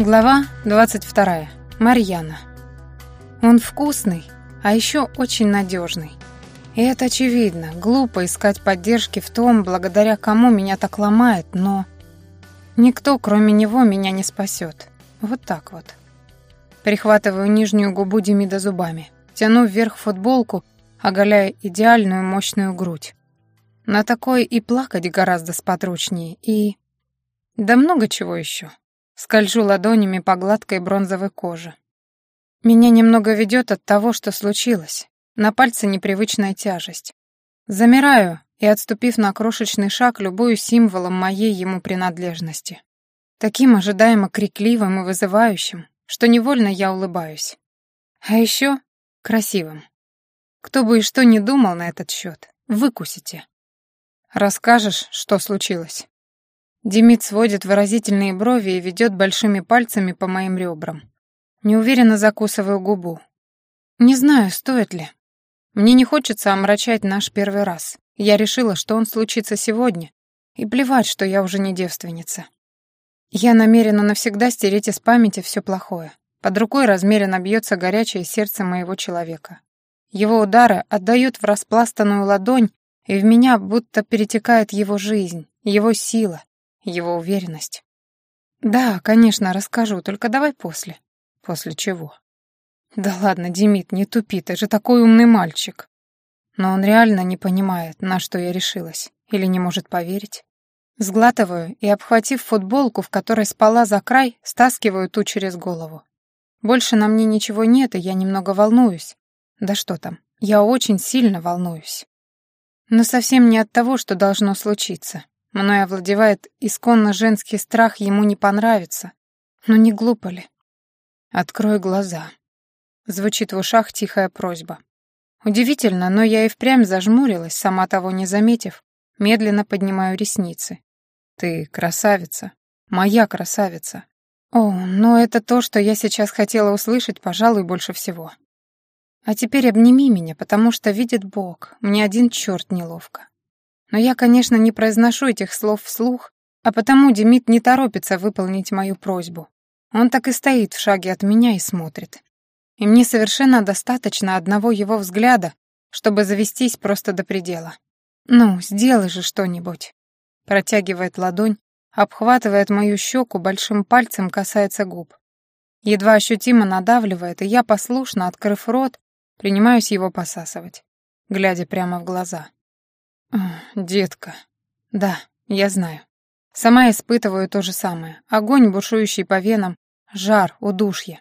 Глава 22. Марьяна. Он вкусный, а еще очень надежный. И это очевидно. Глупо искать поддержки в том, благодаря кому меня так ломает, но... Никто, кроме него, меня не спасет. Вот так вот. Прихватываю нижнюю губу Демида зубами. Тяну вверх футболку, оголяя идеальную мощную грудь. На такой и плакать гораздо сподручнее, и... Да много чего еще. Скольжу ладонями по гладкой бронзовой коже. Меня немного ведет от того, что случилось. На пальце непривычная тяжесть. Замираю и, отступив на крошечный шаг, любую символом моей ему принадлежности. Таким ожидаемо крикливым и вызывающим, что невольно я улыбаюсь. А еще красивым. Кто бы и что ни думал на этот счет, выкусите. Расскажешь, что случилось? Демид сводит выразительные брови и ведет большими пальцами по моим ребрам. Неуверенно закусываю губу. Не знаю, стоит ли. Мне не хочется омрачать наш первый раз. Я решила, что он случится сегодня, и плевать, что я уже не девственница. Я намерена навсегда стереть из памяти все плохое. Под рукой размеренно бьется горячее сердце моего человека. Его удары отдают в распластанную ладонь, и в меня будто перетекает его жизнь, его сила, его уверенность. «Да, конечно, расскажу, только давай после». «После чего?» «Да ладно, Демид, не тупи, ты же такой умный мальчик». Но он реально не понимает, на что я решилась, или не может поверить. Сглатываю и, обхватив футболку, в которой спала за край, стаскиваю ту через голову. Больше на мне ничего нет, и я немного волнуюсь. Да что там, я очень сильно волнуюсь. Но совсем не от того, что должно случиться. Мной овладевает исконно женский страх ему не понравится. Но не глупо ли? «Открой глаза». Звучит в ушах тихая просьба. Удивительно, но я и впрямь зажмурилась, сама того не заметив, медленно поднимаю ресницы. «Ты красавица. Моя красавица». О, но это то, что я сейчас хотела услышать, пожалуй, больше всего. А теперь обними меня, потому что видит Бог, мне один черт неловко. Но я, конечно, не произношу этих слов вслух, а потому Демид не торопится выполнить мою просьбу. Он так и стоит в шаге от меня и смотрит. И мне совершенно достаточно одного его взгляда, чтобы завестись просто до предела. «Ну, сделай же что-нибудь». Протягивает ладонь, обхватывает мою щеку, большим пальцем касается губ. Едва ощутимо надавливает, и я, послушно открыв рот, принимаюсь его посасывать, глядя прямо в глаза. «Детка». «Да, я знаю. Сама испытываю то же самое. Огонь, бушующий по венам, жар, удушье.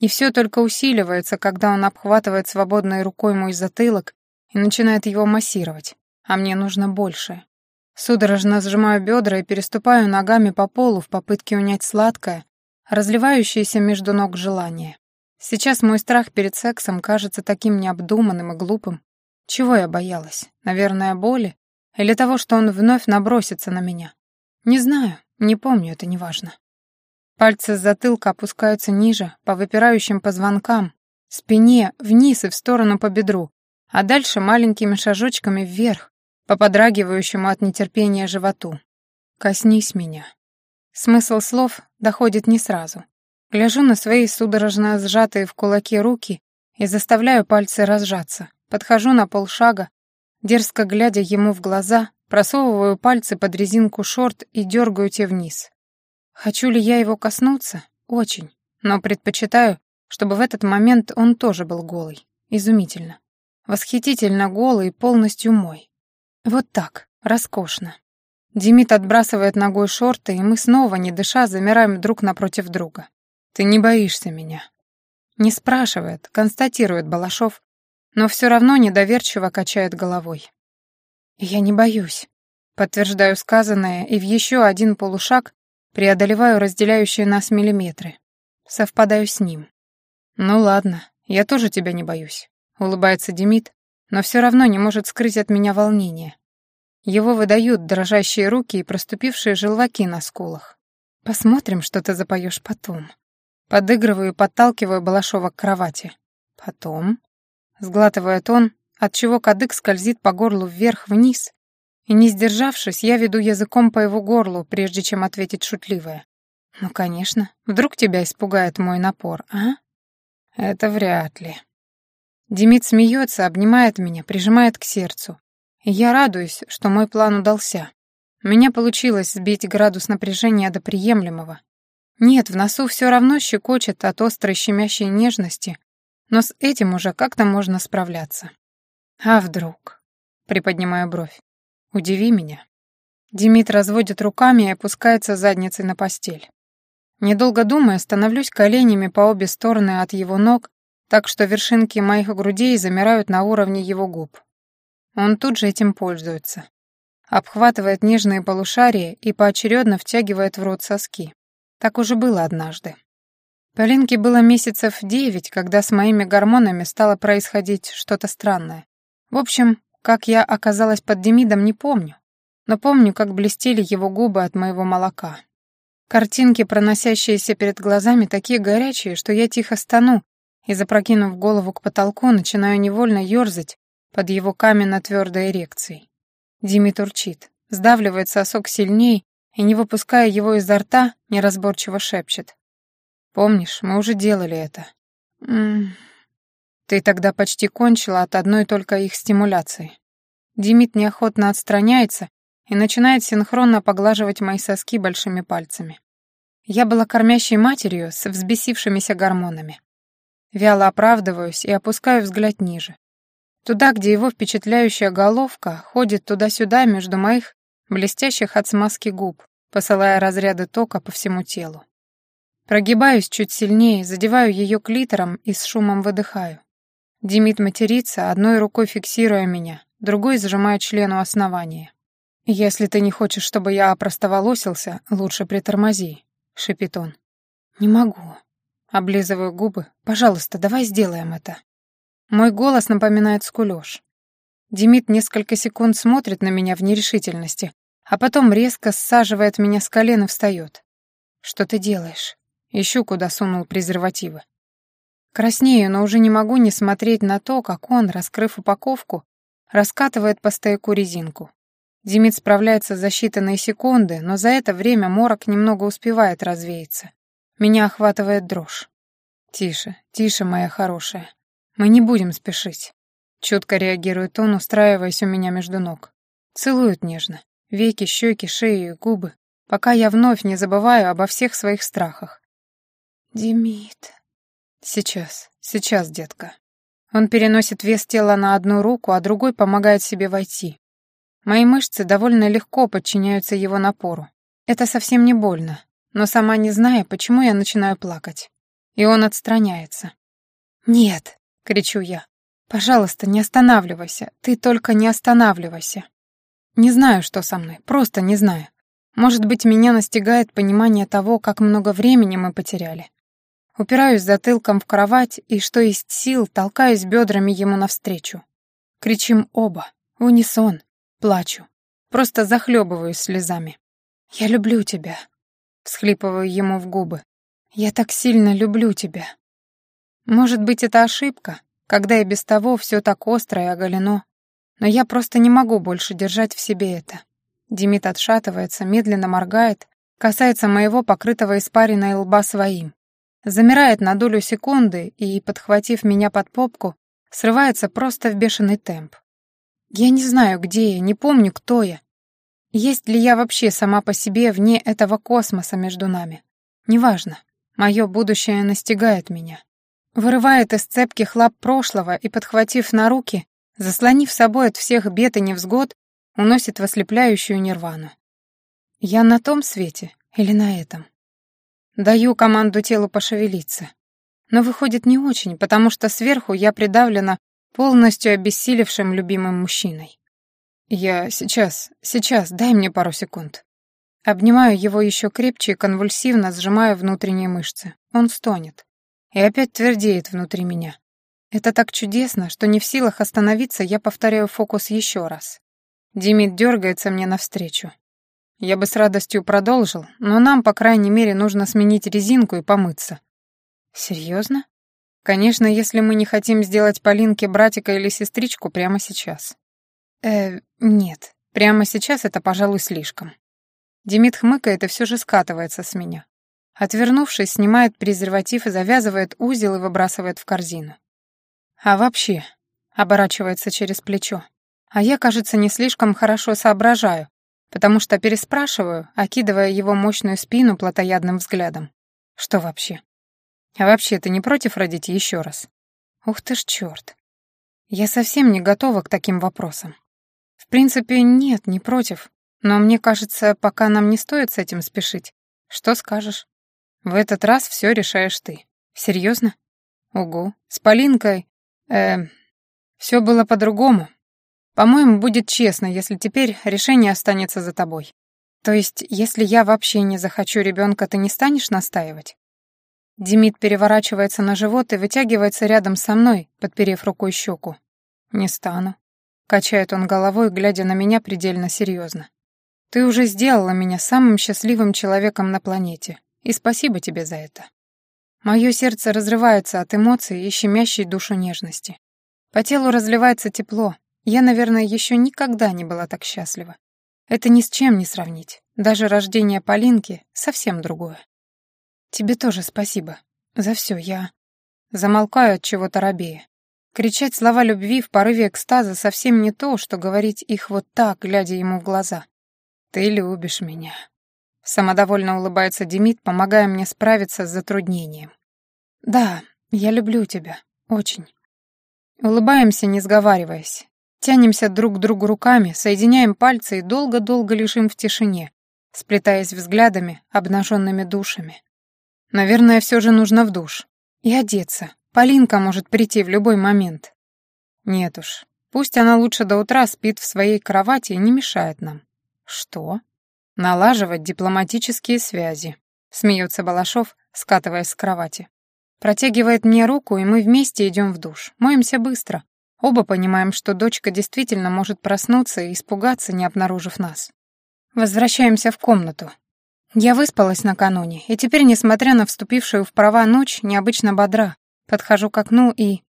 И все только усиливается, когда он обхватывает свободной рукой мой затылок и начинает его массировать. А мне нужно большее. Судорожно сжимаю бедра и переступаю ногами по полу в попытке унять сладкое, разливающееся между ног желание. Сейчас мой страх перед сексом кажется таким необдуманным и глупым, чего я боялась? Наверное, боли? Или того, что он вновь набросится на меня? Не знаю, не помню, это не важно. Пальцы с затылка опускаются ниже, по выпирающим позвонкам, спине, вниз и в сторону по бедру, а дальше маленькими шажочками вверх, по подрагивающему от нетерпения животу. «Коснись меня». Смысл слов доходит не сразу. Гляжу на свои судорожно сжатые в кулаки руки и заставляю пальцы разжаться. Подхожу на полшага, дерзко глядя ему в глаза, просовываю пальцы под резинку шорт и дергаю те вниз. Хочу ли я его коснуться? Очень. Но предпочитаю, чтобы в этот момент он тоже был голый. Изумительно. Восхитительно голый и полностью мой. Вот так, роскошно. Демид отбрасывает ногой шорты, и мы снова, не дыша, замираем друг напротив друга. «Ты не боишься меня?» Не спрашивает, констатирует Балашов, но все равно недоверчиво качает головой. «Я не боюсь», — подтверждаю сказанное, и в еще один полушаг преодолеваю разделяющие нас миллиметры. Совпадаю с ним. «Ну ладно, я тоже тебя не боюсь», — улыбается Демид, но все равно не может скрыть от меня волнение. Его выдают дрожащие руки и проступившие желваки на скулах. «Посмотрим, что ты запоешь потом». Подыгрываю и подталкиваю Балашова к кровати. «Потом?» Сглатывает он, отчего кадык скользит по горлу вверх-вниз, и, не сдержавшись, я веду языком по его горлу, прежде чем ответить шутливое. «Ну, конечно. Вдруг тебя испугает мой напор, а?» «Это вряд ли». Демид смеется, обнимает меня, прижимает к сердцу. И я радуюсь, что мой план удался. У меня получилось сбить градус напряжения до приемлемого. Нет, в носу все равно щекочет от острой щемящей нежности, но с этим уже как-то можно справляться. А вдруг? Приподнимаю бровь. Удиви меня. Демид разводит руками и опускается задницей на постель. Недолго думая, становлюсь коленями по обе стороны от его ног, так что вершинки моих грудей замирают на уровне его губ. Он тут же этим пользуется. Обхватывает нежные полушария и поочередно втягивает в рот соски. Так уже было однажды. Полинке было месяцев девять, когда с моими гормонами стало происходить что-то странное. В общем, как я оказалась под Демидом, не помню. Но помню, как блестели его губы от моего молока. Картинки, проносящиеся перед глазами, такие горячие, что я тихо стану и, запрокинув голову к потолку, начинаю невольно ёрзать под его каменно-твёрдой эрекцией. Димит урчит, сдавливает сосок сильней и, не выпуская его изо рта, неразборчиво шепчет. «Помнишь, мы уже делали это». «М Ты тогда почти кончила от одной только их стимуляции». Димит неохотно отстраняется и начинает синхронно поглаживать мои соски большими пальцами. Я была кормящей матерью с взбесившимися гормонами. Вяло оправдываюсь и опускаю взгляд ниже. Туда, где его впечатляющая головка ходит туда-сюда между моих блестящих от смазки губ, посылая разряды тока по всему телу. Прогибаюсь чуть сильнее, задеваю ее клитором и с шумом выдыхаю. Демид матерится, одной рукой фиксируя меня, другой сжимая член у основания. «Если ты не хочешь, чтобы я опростоволосился, лучше притормози», — шепит он. «Не могу». Облизываю губы. «Пожалуйста, давай сделаем это». Мой голос напоминает скулёж. Демид несколько секунд смотрит на меня в нерешительности, а потом резко саживает меня с колен и встает. «Что ты делаешь?» Ищу, куда сунул презервативы. Краснею, но уже не могу не смотреть на то, как он, раскрыв упаковку, раскатывает по стояку резинку. Демид справляется за считанные секунды, но за это время морок немного успевает развеяться. Меня охватывает дрожь. «Тише, тише, моя хорошая. Мы не будем спешить». Чутко реагирует он, устраиваясь у меня между ног. Целует нежно. Веки, щеки, шею и губы, пока я вновь не забываю обо всех своих страхах. «Демид...» «Сейчас, сейчас, детка». Он переносит вес тела на одну руку, а другой помогает себе войти. Мои мышцы довольно легко подчиняются его напору. Это совсем не больно, но сама не зная, почему я начинаю плакать. И он отстраняется. «Нет!» — кричу я. «Пожалуйста, не останавливайся. Ты только не останавливайся». Не знаю, что со мной, просто не знаю. Может быть, меня настигает понимание того, как много времени мы потеряли. Упираюсь затылком в кровать и, что есть сил, толкаюсь бедрами ему навстречу. Кричим оба, в унисон, плачу. Просто захлебываюсь слезами. «Я люблю тебя», — всхлипываю ему в губы. «Я так сильно люблю тебя». Может быть, это ошибка, когда и без того все так остро и оголено. Но я просто не могу больше держать в себе это. Демид отшатывается, медленно моргает, касается моего покрытого испариной лба своим замирает на долю секунды и, подхватив меня под попку, срывается просто в бешеный темп. Я не знаю, где я, не помню, кто я. Есть ли я вообще сама по себе вне этого космоса между нами? Неважно. Мое будущее настигает меня. Вырывает из цепких лап прошлого и, подхватив на руки, заслонив собой от всех бед и невзгод, уносит в ослепляющую нирвану. Я на том свете или на этом? Даю команду телу пошевелиться. Но выходит не очень, потому что сверху я придавлена полностью обессилевшим любимым мужчиной. Я сейчас, сейчас, дай мне пару секунд. Обнимаю его еще крепче и конвульсивно сжимаю внутренние мышцы. Он стонет. И опять твердеет внутри меня. Это так чудесно, что не в силах остановиться, я повторяю фокус еще раз. Димит дергается мне навстречу. Я бы с радостью продолжил, но нам, по крайней мере, нужно сменить резинку и помыться. Серьезно? Конечно, если мы не хотим сделать Полинке братика или сестричку прямо сейчас. Э, нет, прямо сейчас это, пожалуй, слишком. Демид хмыкает и все же скатывается с меня. Отвернувшись, снимает презерватив и завязывает узел и выбрасывает в корзину. А вообще, оборачивается через плечо. А я, кажется, не слишком хорошо соображаю, потому что переспрашиваю, окидывая его мощную спину плотоядным взглядом. Что вообще? А вообще, ты не против родить еще раз? Ух ты ж черт. Я совсем не готова к таким вопросам. В принципе, нет, не против. Но мне кажется, пока нам не стоит с этим спешить. Что скажешь? В этот раз все решаешь ты. Серьезно? Угу. С Полинкой... Э, все было по-другому. По-моему, будет честно, если теперь решение останется за тобой. То есть, если я вообще не захочу ребенка, ты не станешь настаивать? Демид переворачивается на живот и вытягивается рядом со мной, подперев рукой щеку. «Не стану», — качает он головой, глядя на меня предельно серьезно. «Ты уже сделала меня самым счастливым человеком на планете, и спасибо тебе за это». Мое сердце разрывается от эмоций и щемящей душу нежности. По телу разливается тепло. Я, наверное, еще никогда не была так счастлива. Это ни с чем не сравнить. Даже рождение Полинки — совсем другое. Тебе тоже спасибо. За все я... Замолкаю от чего-то рабея. Кричать слова любви в порыве экстаза совсем не то, что говорить их вот так, глядя ему в глаза. «Ты любишь меня». Самодовольно улыбается Демид, помогая мне справиться с затруднением. «Да, я люблю тебя. Очень». Улыбаемся, не сговариваясь. Тянемся друг к другу руками, соединяем пальцы и долго-долго лежим в тишине, сплетаясь взглядами, обнаженными душами. Наверное, все же нужно в душ. И одеться. Полинка может прийти в любой момент. Нет уж. Пусть она лучше до утра спит в своей кровати и не мешает нам. Что? Налаживать дипломатические связи. Смеется Балашов, скатываясь с кровати. Протягивает мне руку, и мы вместе идем в душ. Моемся быстро. Оба понимаем, что дочка действительно может проснуться и испугаться, не обнаружив нас. Возвращаемся в комнату. Я выспалась накануне, и теперь, несмотря на вступившую в права ночь, необычно бодра. Подхожу к окну и...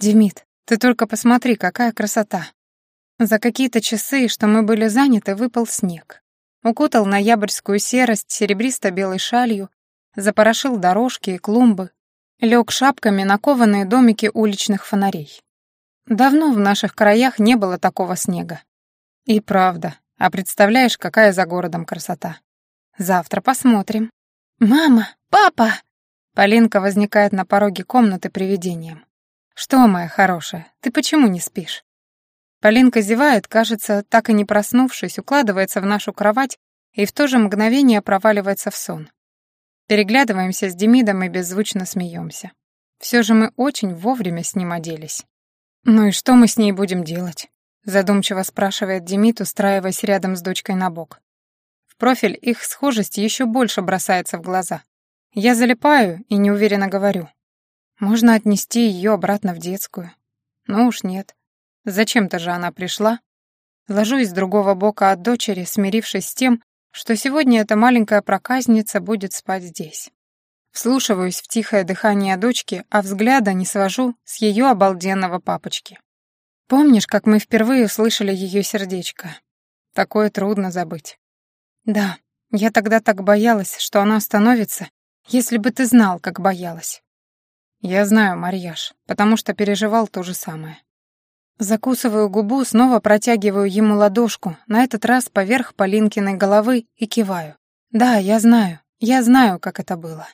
Демид, ты только посмотри, какая красота. За какие-то часы, что мы были заняты, выпал снег. Укутал ноябрьскую серость серебристо-белой шалью, запорошил дорожки и клумбы, лег шапками на кованые домики уличных фонарей. Давно в наших краях не было такого снега. И правда, а представляешь, какая за городом красота. Завтра посмотрим. Мама, папа! Полинка возникает на пороге комнаты привидением. Что, моя хорошая, ты почему не спишь? Полинка зевает, кажется, так и не проснувшись, укладывается в нашу кровать и в то же мгновение проваливается в сон. Переглядываемся с Демидом и беззвучно смеемся. Все же мы очень вовремя с ним оделись. «Ну и что мы с ней будем делать?» Задумчиво спрашивает Демид, устраиваясь рядом с дочкой на бок профиль их схожесть еще больше бросается в глаза. Я залипаю и неуверенно говорю. Можно отнести ее обратно в детскую. Ну уж нет. Зачем-то же она пришла. Ложусь с другого бока от дочери, смирившись с тем, что сегодня эта маленькая проказница будет спать здесь. Вслушиваюсь в тихое дыхание дочки, а взгляда не свожу с ее обалденного папочки. Помнишь, как мы впервые услышали ее сердечко? Такое трудно забыть. Да, я тогда так боялась, что она остановится, если бы ты знал, как боялась. Я знаю, Марьяш, потому что переживал то же самое. Закусываю губу, снова протягиваю ему ладошку, на этот раз поверх Полинкиной головы и киваю. Да, я знаю, я знаю, как это было.